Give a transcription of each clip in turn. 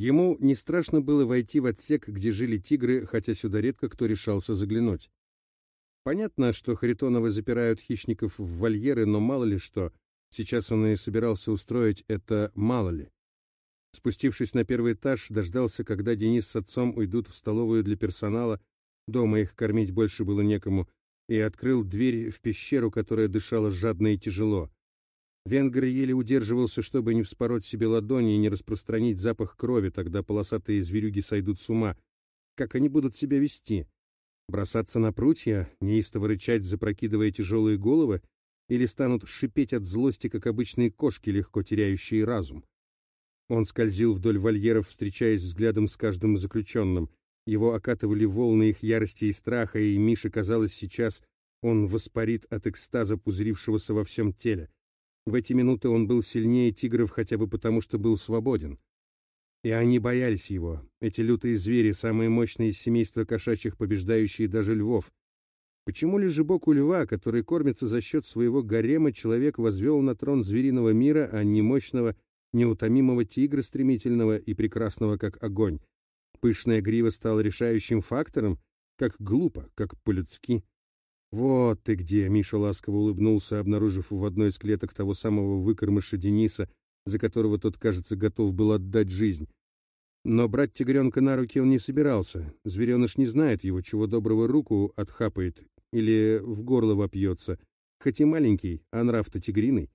Ему не страшно было войти в отсек, где жили тигры, хотя сюда редко кто решался заглянуть. Понятно, что Харитоновы запирают хищников в вольеры, но мало ли что. Сейчас он и собирался устроить это мало ли. Спустившись на первый этаж, дождался, когда Денис с отцом уйдут в столовую для персонала, дома их кормить больше было некому, и открыл дверь в пещеру, которая дышала жадно и тяжело. Венгер еле удерживался, чтобы не вспороть себе ладони и не распространить запах крови, тогда полосатые зверюги сойдут с ума. Как они будут себя вести? Бросаться на прутья, неистово рычать, запрокидывая тяжелые головы, или станут шипеть от злости, как обычные кошки, легко теряющие разум? Он скользил вдоль вольеров, встречаясь взглядом с каждым заключенным. Его окатывали волны их ярости и страха, и Мише казалось сейчас, он воспарит от экстаза, пузырившегося во всем теле. В эти минуты он был сильнее тигров хотя бы потому, что был свободен. И они боялись его, эти лютые звери, самые мощные из семейства кошачьих, побеждающие даже львов. Почему лежебок у льва, который кормится за счет своего гарема, человек возвел на трон звериного мира, а не мощного, неутомимого тигра, стремительного и прекрасного, как огонь. Пышная грива стала решающим фактором, как глупо, как по-людски. «Вот ты где!» — Миша ласково улыбнулся, обнаружив в одной из клеток того самого выкормыша Дениса, за которого тот, кажется, готов был отдать жизнь. Но брать тигренка на руки он не собирался. Звереныш не знает его, чего доброго руку отхапает или в горло вопьется. Хоть и маленький, а нрав-то тигриный.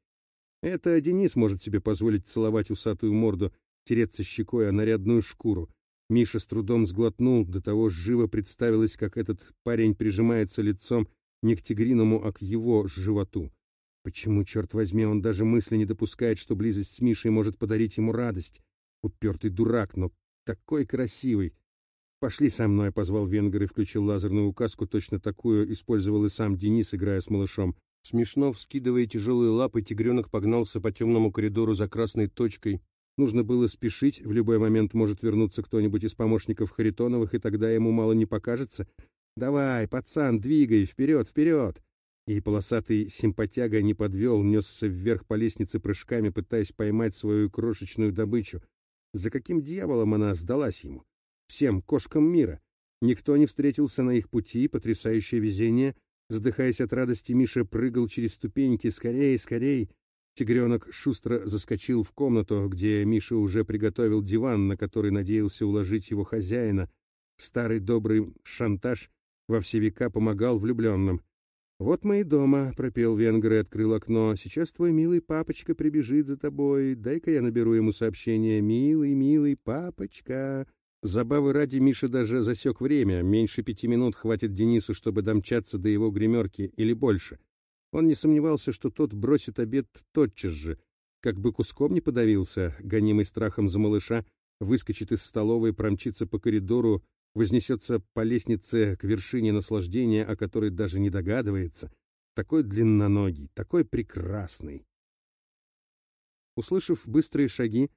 Это Денис может себе позволить целовать усатую морду, тереться щекой о нарядную шкуру. Миша с трудом сглотнул, до того живо представилось, как этот парень прижимается лицом не к тигриному, а к его животу. Почему, черт возьми, он даже мысли не допускает, что близость с Мишей может подарить ему радость? Упертый дурак, но такой красивый. «Пошли со мной», — позвал Венгер и включил лазерную указку, точно такую использовал и сам Денис, играя с малышом. Смешно, вскидывая тяжелые лапы, тигренок погнался по темному коридору за красной точкой. Нужно было спешить, в любой момент может вернуться кто-нибудь из помощников Харитоновых, и тогда ему мало не покажется. «Давай, пацан, двигай, вперед, вперед!» И полосатый симпатяга не подвел, несся вверх по лестнице прыжками, пытаясь поймать свою крошечную добычу. За каким дьяволом она сдалась ему? Всем кошкам мира. Никто не встретился на их пути, потрясающее везение — Задыхаясь от радости, Миша прыгал через ступеньки. «Скорей, скорей!» Тигренок шустро заскочил в комнату, где Миша уже приготовил диван, на который надеялся уложить его хозяина. Старый добрый шантаж во все века помогал влюбленным. «Вот мы и дома», — пропел венгер и открыл окно. «Сейчас твой милый папочка прибежит за тобой. Дай-ка я наберу ему сообщение. Милый, милый папочка». Забавы ради Миша даже засек время. Меньше пяти минут хватит Денису, чтобы домчаться до его гримерки, или больше. Он не сомневался, что тот бросит обед тотчас же. Как бы куском не подавился, гонимый страхом за малыша, выскочит из столовой, промчится по коридору, вознесется по лестнице к вершине наслаждения, о которой даже не догадывается. Такой длинноногий, такой прекрасный. Услышав быстрые шаги,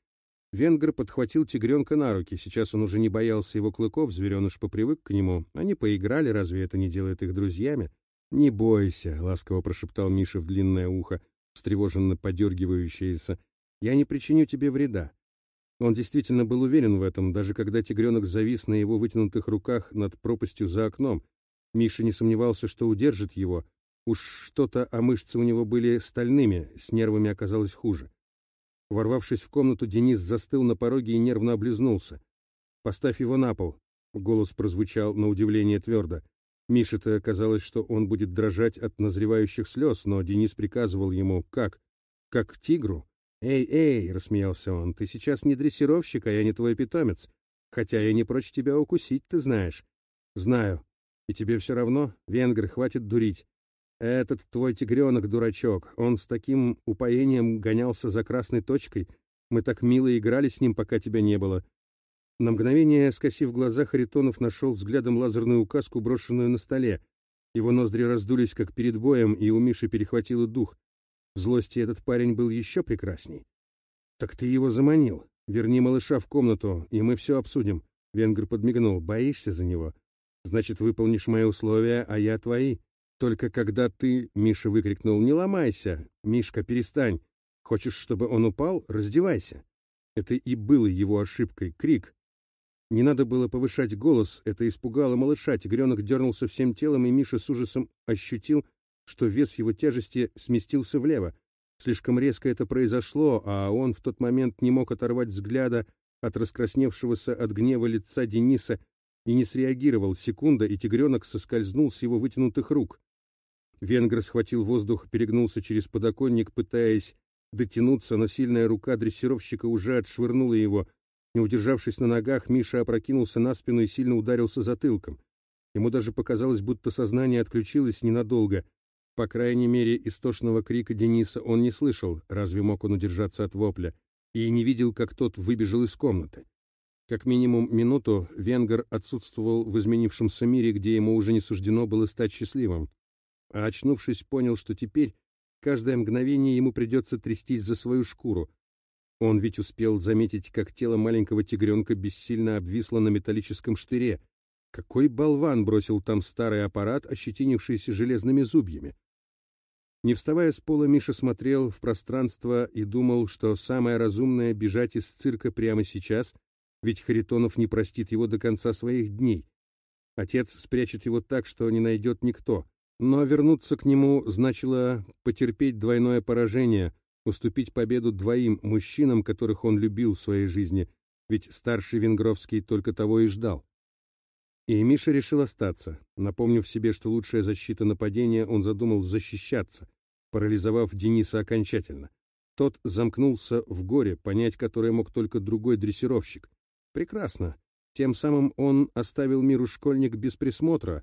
Венгер подхватил тигренка на руки. Сейчас он уже не боялся его клыков, звереныш попривык к нему. Они поиграли, разве это не делает их друзьями? «Не бойся», — ласково прошептал Миша в длинное ухо, встревоженно подергивающееся. «Я не причиню тебе вреда». Он действительно был уверен в этом, даже когда тигренок завис на его вытянутых руках над пропастью за окном. Миша не сомневался, что удержит его. Уж что-то, а мышцы у него были стальными, с нервами оказалось хуже. Ворвавшись в комнату, Денис застыл на пороге и нервно облизнулся. «Поставь его на пол», — голос прозвучал на удивление твердо. Мише-то казалось, что он будет дрожать от назревающих слез, но Денис приказывал ему «Как? Как тигру?» «Эй, эй!» — рассмеялся он. «Ты сейчас не дрессировщик, а я не твой питомец. Хотя я не прочь тебя укусить, ты знаешь». «Знаю. И тебе все равно? Венгр, хватит дурить. Этот твой тигренок, дурачок, он с таким упоением гонялся за красной точкой. Мы так мило играли с ним, пока тебя не было. На мгновение, скосив глаза, Харитонов нашел взглядом лазерную указку, брошенную на столе. Его ноздри раздулись, как перед боем, и у Миши перехватило дух. Злости этот парень был еще прекрасней. «Так ты его заманил. Верни малыша в комнату, и мы все обсудим». Венгер подмигнул. «Боишься за него? Значит, выполнишь мои условия, а я твои. Только когда ты...» — Миша выкрикнул. «Не ломайся! Мишка, перестань! Хочешь, чтобы он упал? Раздевайся!» Это и было его ошибкой. Крик. Не надо было повышать голос, это испугало малыша. Тигренок дернулся всем телом, и Миша с ужасом ощутил, что вес его тяжести сместился влево. Слишком резко это произошло, а он в тот момент не мог оторвать взгляда от раскрасневшегося от гнева лица Дениса и не среагировал. Секунда, и тигренок соскользнул с его вытянутых рук. Венгер схватил воздух, перегнулся через подоконник, пытаясь дотянуться, но сильная рука дрессировщика уже отшвырнула его. Не удержавшись на ногах, Миша опрокинулся на спину и сильно ударился затылком. Ему даже показалось, будто сознание отключилось ненадолго — по крайней мере, истошного крика Дениса он не слышал, разве мог он удержаться от вопля, и не видел, как тот выбежал из комнаты. Как минимум минуту Венгер отсутствовал в изменившемся мире, где ему уже не суждено было стать счастливым. А очнувшись, понял, что теперь каждое мгновение ему придется трястись за свою шкуру. Он ведь успел заметить, как тело маленького тигренка бессильно обвисло на металлическом штыре. Какой болван бросил там старый аппарат, ощетинившийся железными зубьями? Не вставая с пола, Миша смотрел в пространство и думал, что самое разумное — бежать из цирка прямо сейчас, ведь Харитонов не простит его до конца своих дней. Отец спрячет его так, что не найдет никто. Но вернуться к нему значило потерпеть двойное поражение, уступить победу двоим мужчинам, которых он любил в своей жизни, ведь старший Венгровский только того и ждал. И Миша решил остаться. Напомнив себе, что лучшая защита нападения, он задумал защищаться, парализовав Дениса окончательно. Тот замкнулся в горе, понять которое мог только другой дрессировщик. Прекрасно. Тем самым он оставил миру школьник без присмотра.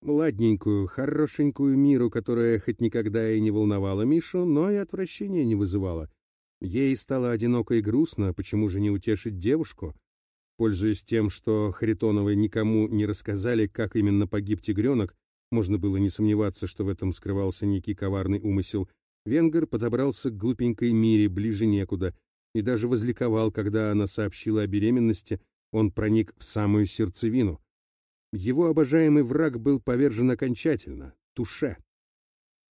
Ладненькую, хорошенькую миру, которая хоть никогда и не волновала Мишу, но и отвращения не вызывала. Ей стало одиноко и грустно, почему же не утешить девушку? Пользуясь тем, что Харитоновы никому не рассказали, как именно погиб тигренок, можно было не сомневаться, что в этом скрывался некий коварный умысел, Венгер подобрался к глупенькой Мире ближе некуда и даже возликовал, когда она сообщила о беременности, он проник в самую сердцевину. Его обожаемый враг был повержен окончательно, туше.